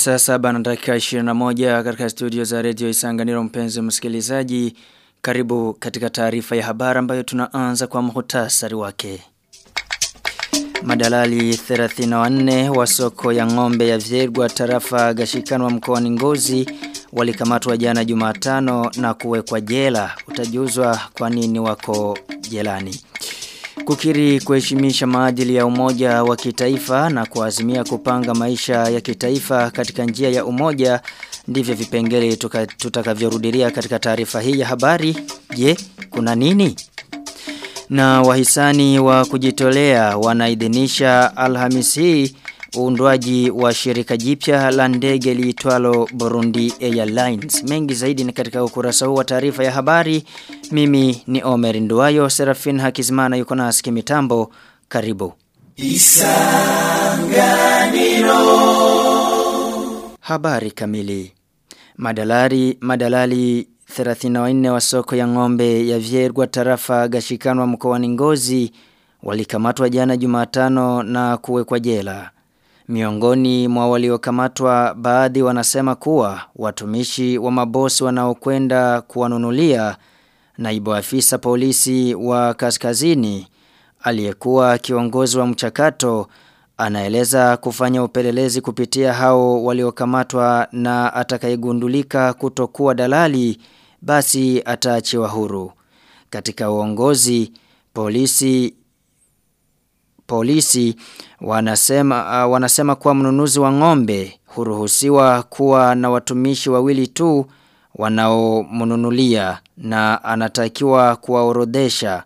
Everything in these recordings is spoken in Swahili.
Saa saba na dakika 21 katika studio za redio Isanganiro mpenzi msikilizaji. Karibu katika taarifa ya habari ambayo tunaanza kwa muhtasari wake. Madalali 34 wa soko ya ng'ombe ya Vyergwa tarafa gashikanwa mkoani Ngozi walikamatwa jana Jumatano na kuwekwa jela. Utajuzwa kwa nini wako jelani. Kukiri kuheshimisha maadili ya umoja wa kitaifa na kuazimia kupanga maisha ya kitaifa katika njia ya umoja ndivyo vipengele tutakavyorudilia katika taarifa hii ya habari. Je, kuna nini? Na wahisani wa kujitolea wanaidhinisha Alhamisi hii uundwaji wa shirika jipya la ndege liitwalo Burundi Airlines. Mengi zaidi ni katika ukurasa huu wa taarifa ya habari. Mimi ni Omer Nduwayo, Serafin Hakizimana yuko na asiki mitambo. Karibu. Isanganiro. Habari kamili. Madalari, madalali 34 wa soko ya ng'ombe ya Vyergwa tarafa gashikanwa mkoani Ngozi walikamatwa jana Jumatano na kuwekwa jela. Miongoni mwa waliokamatwa baadhi wanasema kuwa watumishi wa mabosi wanaokwenda kuwanunulia naibu afisa polisi wa kaskazini aliyekuwa kiongozi wa mchakato anaeleza kufanya upelelezi kupitia hao waliokamatwa na atakayegundulika kutokuwa dalali basi ataachiwa huru. Katika uongozi polisi polisi wanasema uh, wanasema kuwa mnunuzi wa ng'ombe huruhusiwa kuwa na watumishi wawili tu wanaomnunulia na anatakiwa kuwaorodhesha.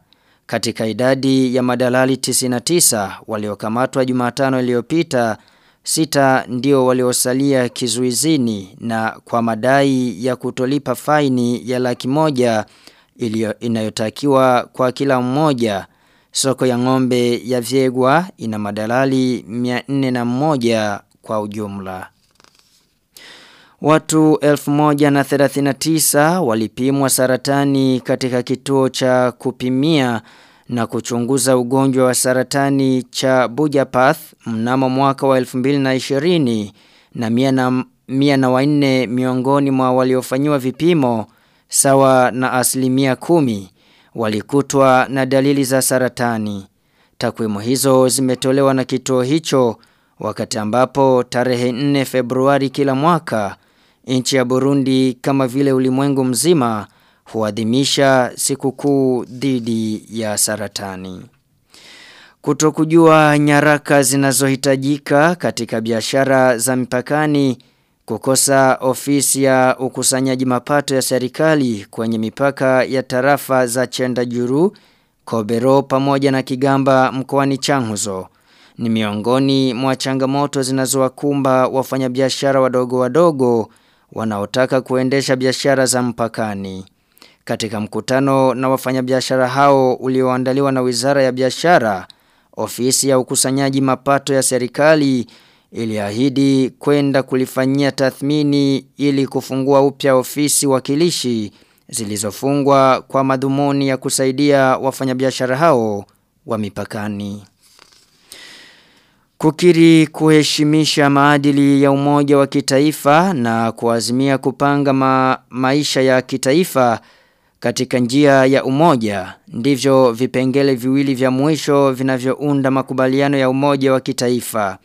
Katika idadi ya madalali 99 waliokamatwa Jumatano iliyopita sita ndio waliosalia kizuizini na kwa madai ya kutolipa faini ya laki moja inayotakiwa kwa kila mmoja Soko ya ng'ombe ya Vyegwa ina madalali 401 kwa ujumla. Watu 1039 walipimwa saratani katika kituo cha kupimia na kuchunguza ugonjwa wa saratani cha Bujapath mnamo mwaka wa 2020 na mia na, mia na wanne miongoni mwa waliofanyiwa vipimo sawa na asilimia kumi walikutwa na dalili za saratani. Takwimu hizo zimetolewa na kituo hicho wakati ambapo tarehe 4 Februari kila mwaka nchi ya Burundi kama vile ulimwengu mzima huadhimisha siku kuu dhidi ya saratani. Kutokujua nyaraka zinazohitajika katika biashara za mipakani kukosa ofisi ya ukusanyaji mapato ya serikali kwenye mipaka ya tarafa za Chenda Juru, Kobero pamoja na Kigamba mkoani Changuzo. Ni miongoni mwa changamoto zinazowakumba wafanyabiashara wadogo wadogo wanaotaka kuendesha biashara za mpakani. Katika mkutano na wafanyabiashara hao ulioandaliwa na Wizara ya Biashara, ofisi ya ukusanyaji mapato ya serikali iliahidi kwenda kulifanyia tathmini ili kufungua upya ofisi wakilishi zilizofungwa kwa madhumuni ya kusaidia wafanyabiashara hao wa mipakani. Kukiri kuheshimisha maadili ya umoja wa kitaifa na kuazimia kupanga ma maisha ya kitaifa katika njia ya umoja ndivyo vipengele viwili vya mwisho vinavyounda makubaliano ya umoja wa kitaifa.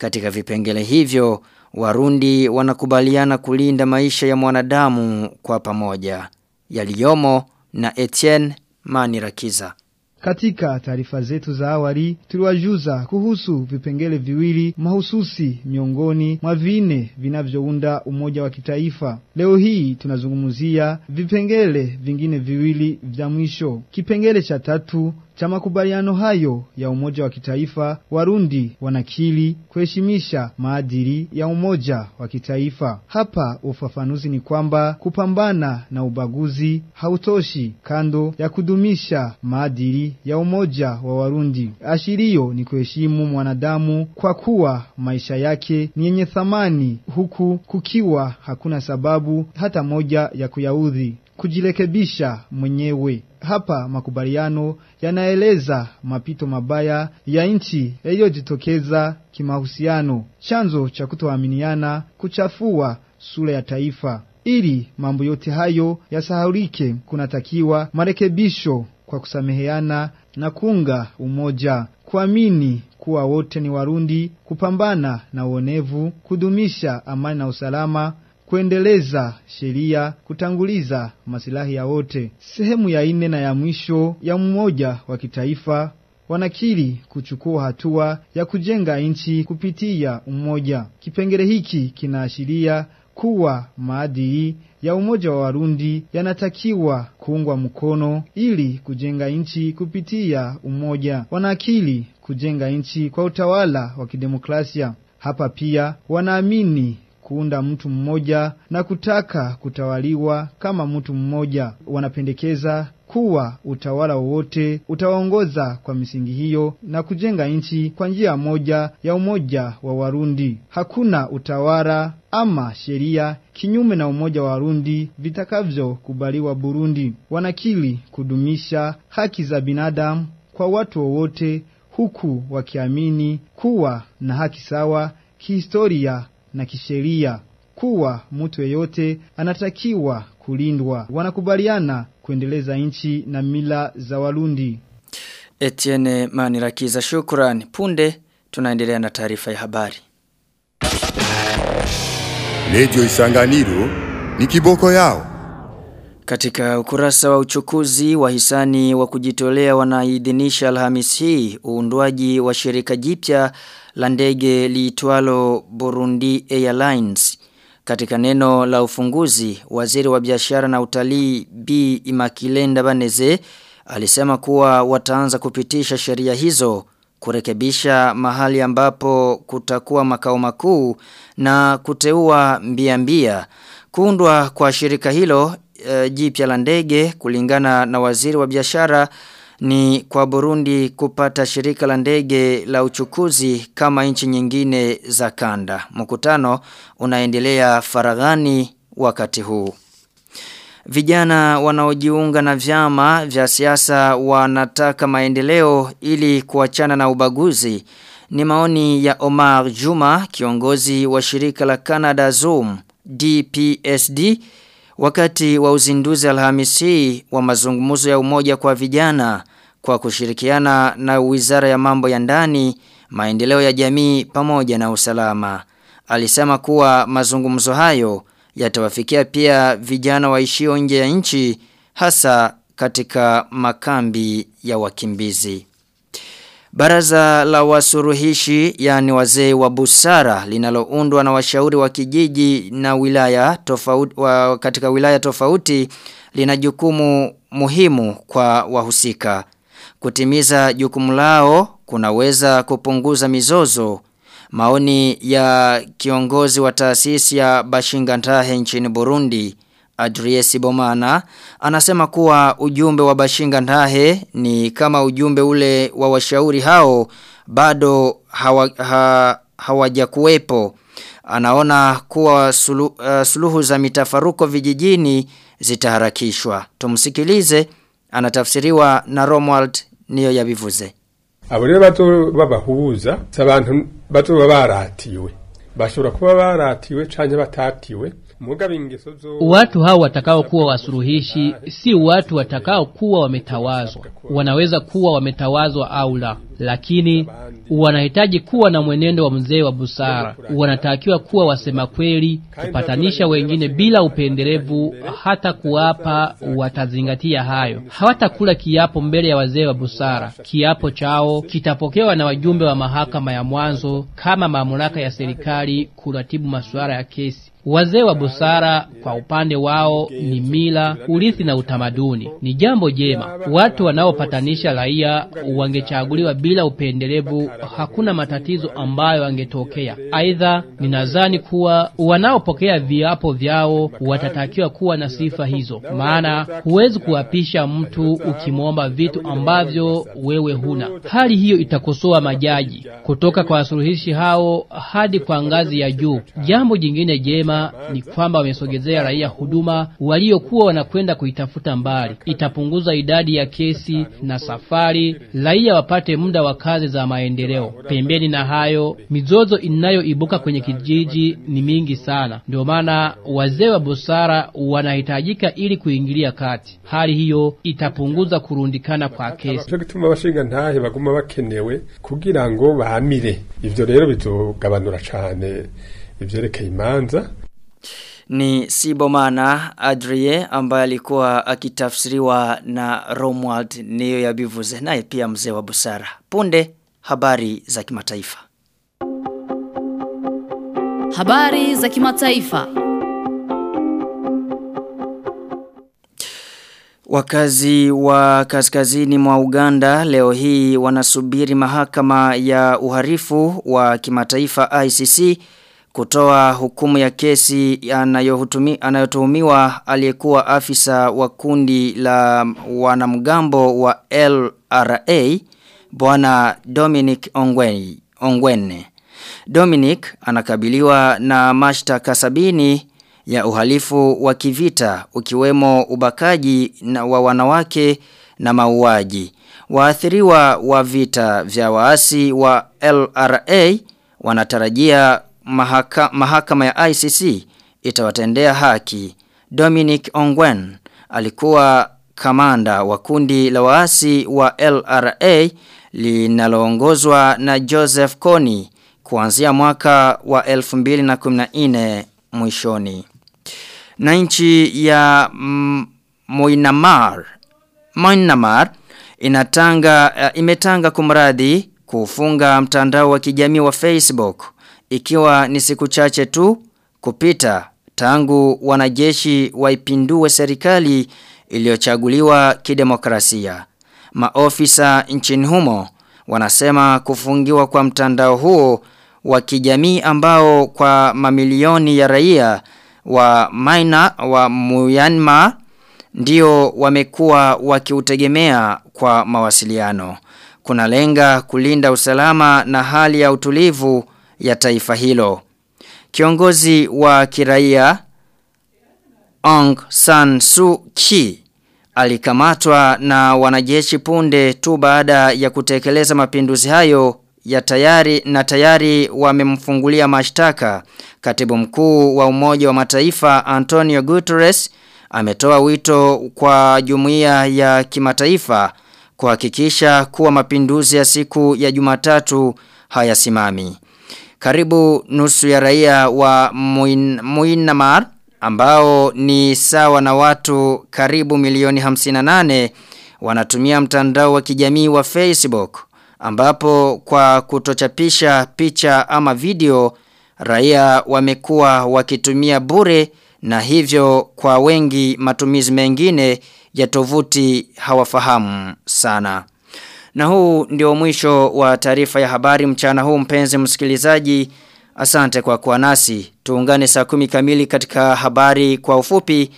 Katika vipengele hivyo, Warundi wanakubaliana kulinda maisha ya mwanadamu kwa pamoja. Yaliyomo na Etienne Manirakiza. Katika taarifa zetu za awali tuliwajuza kuhusu vipengele viwili mahususi miongoni mwa vine vinavyounda umoja wa kitaifa. Leo hii tunazungumzia vipengele vingine viwili vya mwisho. Kipengele cha tatu cha makubaliano hayo ya umoja wa kitaifa, Warundi wanakili kuheshimisha maadili ya umoja wa kitaifa. Hapa ufafanuzi ni kwamba kupambana na ubaguzi hautoshi kando ya kudumisha maadili ya umoja wa Warundi. Ashirio ni kuheshimu mwanadamu kwa kuwa maisha yake ni yenye thamani, huku kukiwa hakuna sababu hata moja ya kuyaudhi. kujirekebisha mwenyewe. Hapa makubaliano yanaeleza mapito mabaya ya nchi yaliyojitokeza kimahusiano, chanzo cha kutoaminiana, kuchafua sura ya taifa. Ili mambo yote hayo yasahaulike, kunatakiwa marekebisho kwa kusameheana na kuunga umoja, kuamini kuwa wote ni Warundi, kupambana na uonevu, kudumisha amani na usalama, kuendeleza sheria, kutanguliza masilahi ya wote. Sehemu ya ine na ya mwisho ya mmoja wa kitaifa wanakiri kuchukua hatua ya kujenga nchi kupitia umoja. Kipengele hiki kinaashiria kuwa maadili ya umoja wa Warundi yanatakiwa kuungwa mkono ili kujenga nchi kupitia umoja. Wanaakili kujenga nchi kwa utawala wa kidemokrasia. Hapa pia wanaamini kuunda mtu mmoja na kutaka kutawaliwa kama mtu mmoja. Wanapendekeza kuwa utawala wowote utawaongoza kwa misingi hiyo na kujenga nchi kwa njia moja ya umoja wa Warundi. Hakuna utawala ama sheria kinyume na umoja wa Warundi vitakavyokubaliwa Burundi. Wanakili kudumisha haki za binadamu kwa watu wowote, huku wakiamini kuwa na haki sawa kihistoria na kisheria kuwa mtu yeyote anatakiwa kulindwa. Wanakubaliana kuendeleza nchi na mila za Warundi. Etienne Manirakiza shukrani. Punde tunaendelea na taarifa ya habari. Radio Isanganiro ni kiboko yao. Katika ukurasa wa uchukuzi wa hisani wa kujitolea wanaidhinisha Alhamis hii uundwaji wa shirika jipya la ndege liitwalo Burundi Airlines. Katika neno la ufunguzi, waziri wa biashara na utalii B Imakilenda Baneze alisema kuwa wataanza kupitisha sheria hizo kurekebisha mahali ambapo kutakuwa makao makuu na kuteua mbia mbia. Kuundwa kwa shirika hilo e, jipya la ndege kulingana na waziri wa biashara ni kwa Burundi kupata shirika la ndege la uchukuzi kama nchi nyingine za kanda. Mkutano unaendelea faraghani wakati huu. Vijana wanaojiunga na vyama vya siasa wanataka maendeleo ili kuachana na ubaguzi. Ni maoni ya Omar Juma, kiongozi wa shirika la Canada Zoom DPSD wakati wa uzinduzi Alhamisi wa mazungumzo ya umoja kwa vijana kwa kushirikiana na Wizara ya Mambo ya Ndani, maendeleo ya jamii pamoja na usalama. Alisema kuwa mazungumzo hayo yatawafikia pia vijana waishio nje ya nchi hasa katika makambi ya wakimbizi. Baraza la wasuruhishi yani wazee wa busara linaloundwa na washauri wa kijiji na wilaya tofauti wa, katika wilaya tofauti lina jukumu muhimu kwa wahusika. Kutimiza jukumu lao kunaweza kupunguza mizozo. Maoni ya kiongozi wa taasisi ya Bashingantahe nchini Burundi Adriesi Bomana anasema kuwa ujumbe wa Bashinga Ndahe ni kama ujumbe ule wa washauri hao bado hawa, ha, hawajakuwepo. Anaona kuwa sulu, uh, suluhu za mitafaruko vijijini zitaharakishwa. Tumsikilize anatafsiriwa na Romuald niyo yabivuze. Abo rero bato babahuza abantu bato babaratiwe. Bashobora kuba baratiwe canke batatiwe Watu hao watakao kuwa wasuluhishi si watu watakao kuwa wametawazwa. Wanaweza kuwa wametawazwa au la, lakini wanahitaji kuwa na mwenendo wa mzee wa busara. Wanatakiwa kuwa wasema kweli, kupatanisha wengine bila upendelevu, hata kuwapa watazingatia hayo. Hawatakula kiapo mbele ya wazee wa busara. Kiapo chao kitapokewa na wajumbe wa mahakama ya mwanzo kama mamlaka ya serikali kuratibu masuala ya kesi. Wazee wa busara kwa upande wao ni mila, urithi na utamaduni. Ni jambo jema. Watu wanaopatanisha raia wangechaguliwa bila upendelevu, hakuna matatizo ambayo angetokea. Aidha, ninadhani kuwa wanaopokea viapo vyao watatakiwa kuwa na sifa hizo, maana huwezi kuwapisha mtu ukimwomba vitu ambavyo wewe huna. Hali hiyo itakosoa majaji kutoka kwa wasuluhishi hao hadi kwa ngazi ya juu. Jambo jingine jema ni kwamba wamesogezea raia huduma waliokuwa wanakwenda kuitafuta mbali. Itapunguza idadi ya kesi na safari, raia wapate muda wa kazi za maendeleo. Pembeni na hayo, mizozo inayoibuka kwenye kijiji ni mingi sana. Ndio maana wazee wa busara wanahitajika ili kuingilia kati. Hali hiyo itapunguza kurundikana kwa kesi. cyo gituma abashinga ntahe baguma bakenewe kugira ngo bamire ivyo rero bizogabanura cane ivyerekeye imanza Ni Sibomana Adrie ambaye alikuwa akitafsiriwa na Romwald niyo yabivuze naye pia mzee wa busara. Punde habari za kimataifa. Habari za kimataifa. Wakazi wa kaskazini mwa Uganda leo hii wanasubiri mahakama ya uharifu wa kimataifa ICC kutoa hukumu ya kesi anayotuhumiwa aliyekuwa afisa wa kundi la wanamgambo wa LRA bwana Dominic Ongwen, Ongwene. Dominic anakabiliwa na mashtaka sabini ya uhalifu wa kivita ukiwemo ubakaji na wa wanawake na mauaji. Waathiriwa wa vita vya waasi wa LRA wanatarajia mahaka, mahakama ya ICC itawatendea haki. Dominic Ongwen alikuwa kamanda wa kundi la waasi wa LRA linaloongozwa na Joseph Kony kuanzia mwaka wa 2014 mwishoni. Na nchi ya Myanmar Myanmar inatanga uh, imetanga kumradi kufunga mtandao wa kijamii wa Facebook ikiwa ni siku chache tu kupita tangu wanajeshi waipindue serikali iliyochaguliwa kidemokrasia. Maofisa nchini humo wanasema kufungiwa kwa mtandao huo wa kijamii ambao kwa mamilioni ya raia wa Maina wa Myanmar ndio wamekuwa wakiutegemea kwa mawasiliano. Kuna lenga kulinda usalama na hali ya utulivu ya taifa hilo. Kiongozi wa kiraia Aung San Suu Kyi alikamatwa na wanajeshi punde tu baada ya kutekeleza mapinduzi hayo ya tayari na tayari wamemfungulia mashtaka. Katibu mkuu wa Umoja wa Mataifa Antonio Guterres ametoa wito kwa jumuiya ya kimataifa kuhakikisha kuwa mapinduzi ya siku ya Jumatatu hayasimami. Karibu nusu ya raia wa Muin- Myanmar ambao ni sawa na watu karibu milioni 58 wanatumia mtandao wa kijamii wa Facebook ambapo kwa kutochapisha picha ama video raia wamekuwa wakitumia bure na hivyo kwa wengi matumizi mengine ya tovuti hawafahamu sana. Na huu ndio mwisho wa taarifa ya habari mchana huu mpenzi msikilizaji. Asante kwa kuwa nasi. Tuungane saa kumi kamili katika habari kwa ufupi.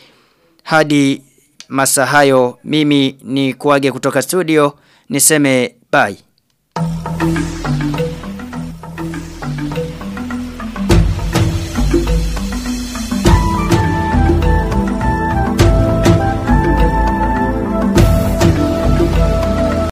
Hadi masaa hayo mimi ni kuage kutoka studio. Niseme bye.